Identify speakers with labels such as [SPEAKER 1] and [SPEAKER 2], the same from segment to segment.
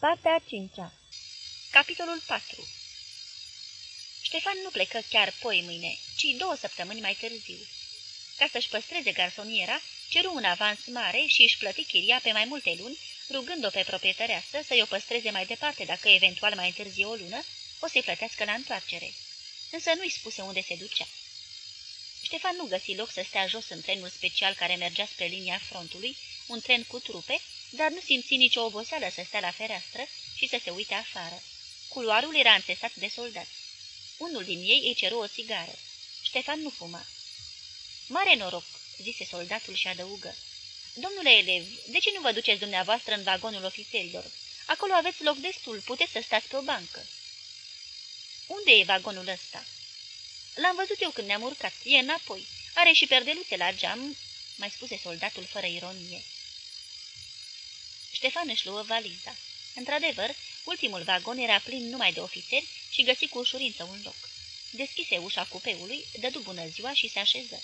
[SPEAKER 1] Partea a cincea Capitolul 4 Ștefan nu plecă chiar poi mâine, ci două săptămâni mai târziu. Ca să-și păstreze garsoniera, ceru un avans mare și își plăti chiria pe mai multe luni, rugând-o pe proprietăreasă să-i o păstreze mai departe dacă eventual mai întârzie o lună, o să-i plătească la întoarcere. Însă nu-i spuse unde se ducea. Ștefan nu găsi loc să stea jos în trenul special care mergea spre linia frontului, un tren cu trupe, dar nu simți nicio oboseală să stea la fereastră și să se uite afară. Culoarul era înțesat de soldați. Unul din ei îi ceru o țigară. Ștefan nu fuma. Mare noroc, zise soldatul și adăugă. Domnule elev, de ce nu vă duceți dumneavoastră în vagonul ofițerilor? Acolo aveți loc destul, puteți să stați pe o bancă. Unde e vagonul ăsta? L-am văzut eu când ne-am urcat. E înapoi. Are și perdeluțe la geam, mai spuse soldatul fără ironie. Ștefan își luă valiza. Într-adevăr, ultimul vagon era plin numai de ofițeri și găsi cu ușurință un loc. Deschise ușa cupeului, dădu bună ziua și se așeză.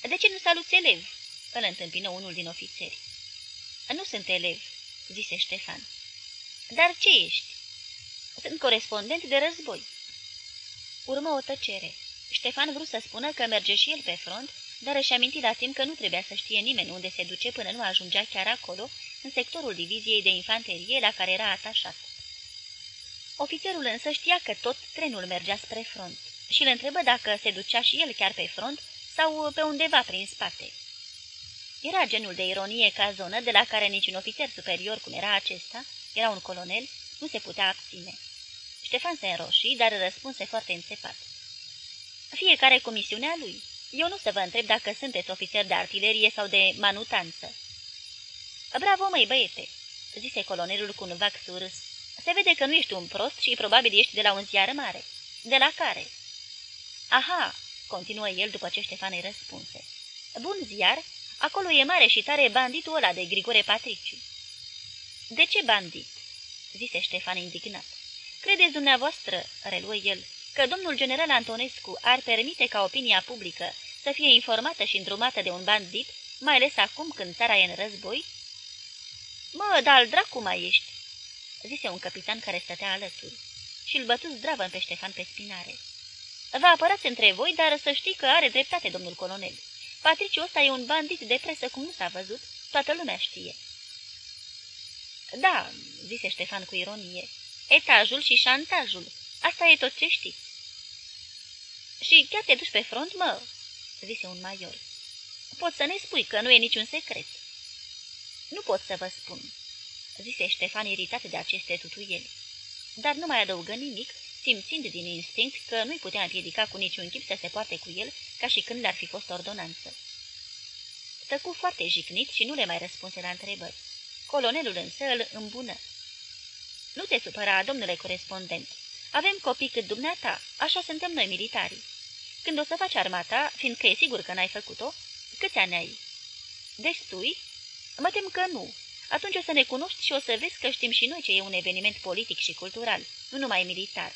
[SPEAKER 1] De ce nu saluți elev?" îl întâmpină unul din ofițeri. Nu sunt elev," zise Ștefan. Dar ce ești?" Sunt corespondent de război." Urmă o tăcere. Ștefan vrut să spună că merge și el pe front, dar își aminti la timp că nu trebuia să știe nimeni unde se duce până nu ajungea chiar acolo, în sectorul diviziei de infanterie la care era atașat. Ofițerul însă știa că tot trenul mergea spre front și îl întrebă dacă se ducea și el chiar pe front sau pe undeva prin spate. Era genul de ironie ca zonă de la care niciun ofițer superior cum era acesta, era un colonel, nu se putea abține. Ștefan se înroșii, dar răspunse foarte înțepat. Fiecare cu misiunea lui. Eu nu să vă întreb dacă sunteți ofițer de artilerie sau de manutanță. Bravo, măi, băiete!" zise colonelul cu un vac surâs. Se vede că nu ești un prost și probabil ești de la un ziar mare. De la care?" Aha!" continuă el după ce Ștefan îi răspunse. Bun ziar, acolo e mare și tare banditul ăla de Grigore Patriciu." De ce bandit?" zise Ștefan indignat. Credeți dumneavoastră, reluă el, că domnul general Antonescu ar permite ca opinia publică să fie informată și îndrumată de un bandit, mai ales acum când țara e în război? Mă, dar dracu mai ești!" zise un capitan care stătea alături și îl bătu zdravă pe Ștefan pe spinare. Vă apărați între voi, dar să știi că are dreptate domnul colonel. Patriciu ăsta e un bandit de presă cum nu s-a văzut, toată lumea știe." Da," zise Ștefan cu ironie, etajul și șantajul. Asta e tot ce știți." Și chiar te duci pe front, mă?" zise un major. Poți să ne spui că nu e niciun secret." Nu pot să vă spun," zise Ștefan iritat de aceste tutuieli. Dar nu mai adăugă nimic, simțind din instinct că nu-i putea împiedica cu niciun chip să se poarte cu el, ca și când le-ar fi fost ordonanță. Tăcu foarte jignit și nu le mai răspunse la întrebări. Colonelul însă îl îmbună. Nu te supăra, domnule corespondent. Avem copii cât dumneata, așa suntem noi militarii. Când o să faci armata, fiindcă e sigur că n-ai făcut-o, câți ani ai? Destui? Mă tem că nu. Atunci o să ne cunoști și o să vezi că știm și noi ce e un eveniment politic și cultural, nu numai militar.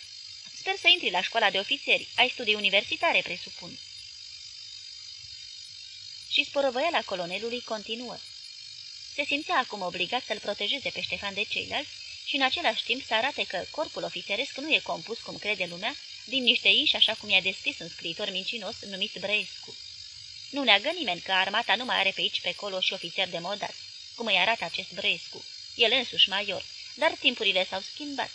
[SPEAKER 1] Sper să intri la școala de ofițeri. Ai studii universitare, presupun. Și la colonelului continuă. Se simțea acum obligat să-l protejeze pe Ștefan de ceilalți și în același timp să arate că corpul ofițeresc nu e compus, cum crede lumea, din niște iși, așa cum i-a descris un scriitor mincinos numit Brăescu. Nu neagă nimeni că armata nu mai are pe aici pe colo și ofițer de modat, cum îi arată acest Brăescu, el însuși major, dar timpurile s-au schimbat.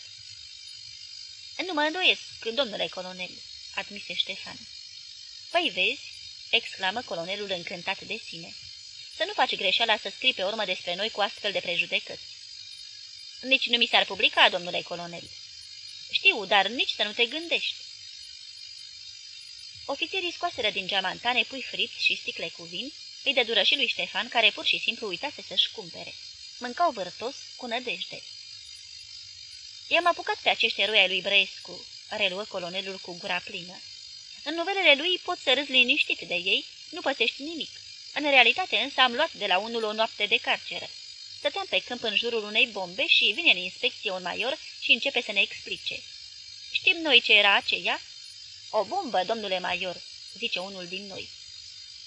[SPEAKER 1] Nu mă îndoiesc, domnule colonel," admise Ștefan. Păi vezi," exclamă colonelul încântat de sine, să nu faci greșeala să scrii pe urmă despre noi cu astfel de prejudecăți. Nici nu mi s-ar publica, domnule colonel. Știu, dar nici să nu te gândești. Ofițerii scoaseră din geamantane pui friți și sticle cu vin, îi de dură și lui Ștefan, care pur și simplu uitase să-și cumpere. Mâncau vârtos, cu nădejde. I-am apucat pe acești eroi ai lui Brescu, reluă colonelul cu gura plină. În novelele lui poți să râzi liniștit de ei, nu pățești nimic. În realitate însă am luat de la unul o noapte de carceră. Stăteam pe câmp în jurul unei bombe și vine în inspecție un major și începe să ne explice. Știm noi ce era aceea?" O bombă, domnule major," zice unul din noi.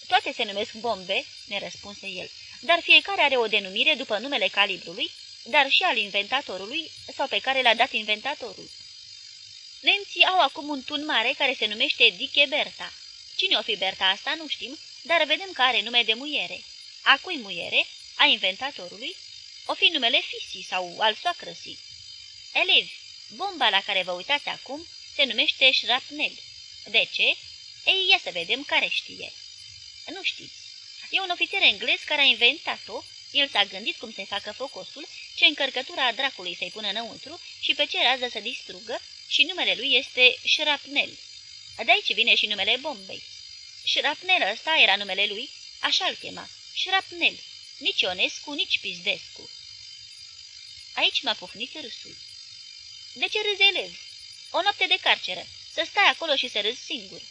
[SPEAKER 1] Toate se numesc bombe," ne răspunse el, dar fiecare are o denumire după numele calibrului, dar și al inventatorului sau pe care l-a dat inventatorul. Nemții au acum un tun mare care se numește Diche Berta. Cine o fi Berta asta nu știm, dar vedem că are nume de muiere. A cui muiere? A inventatorului? O fi numele Fisi sau al soacrăsii. Elevi, bomba la care vă uitați acum se numește șrapnel. De ce? Ei, ia să vedem care știe. Nu știți. E un ofițer englez care a inventat-o, el s-a gândit cum să facă focosul, ce încărcătura dracului să-i pună înăuntru și pe ce rază să distrugă și numele lui este șrapnel. De aici vine și numele bombei. Șrapnel ăsta era numele lui, așa-l chema, șrapnel, nici Ionescu, nici Pizdescu. Aici m-a pufnit râsul. De ce râzi elev? O noapte de carceră, să stai acolo și să râzi singur,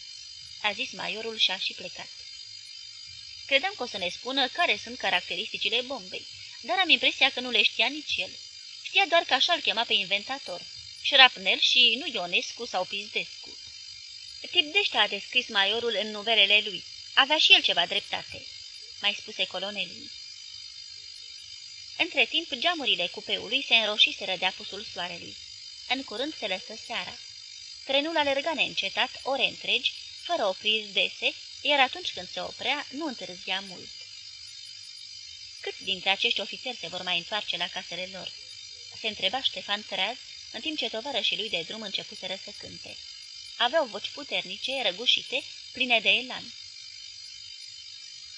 [SPEAKER 1] a zis maiorul și a și plecat. Credeam că o să ne spună care sunt caracteristicile bombei, dar am impresia că nu le știa nici el. Știa doar că așa-l chema pe inventator, șrapnel și nu Ionescu sau Pizdescu. Tip de a descris maiorul în nuvelele lui. Avea și el ceva dreptate, mai spuse colonelul. Între timp, geamurile cupeului se înroșiseră de apusul soarelui. În curând se lăsă seara. Trenul alerga neîncetat ore întregi, fără opriri dese, iar atunci când se oprea, nu întârzia mult. Câți dintre acești ofițeri se vor mai întoarce la casele lor? Se întreba Ștefan Treaz, în timp ce tovarășii lui de drum începuseră să cânte. Aveau voci puternice, răgușite, pline de elan.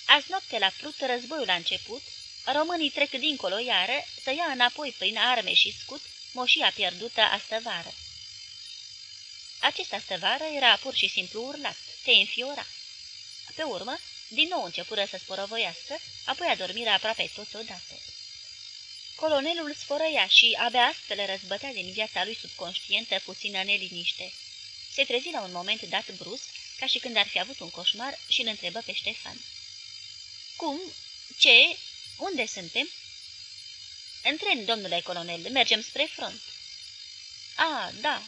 [SPEAKER 1] Azi noapte la Prut războiul a început, românii trec dincolo iară, să ia înapoi prin arme și scut moșia pierdută astăvară. Acest astăvară era pur și simplu urlat, se înfiora. Pe urmă, din nou începură să sporovăiască, apoi adormiră aproape toți odată. Colonelul sfărăia și abia astfel răzbătea din viața lui subconștientă puțină neliniște. Se trezi la un moment dat brusc, ca și când ar fi avut un coșmar, și îl întrebă pe Ștefan. Cum? Ce? Unde suntem?" În tren, domnule colonel, mergem spre front." A, da,"